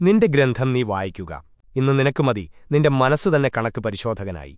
നിന്റെ ഗ്രന്ഥം നീ വായിക്കുക. ഇന്ന് നിനക്ക് മതി നിന്റെ മനസ്സ് തന്നെ കണക്ക് പരിശോധകനായി.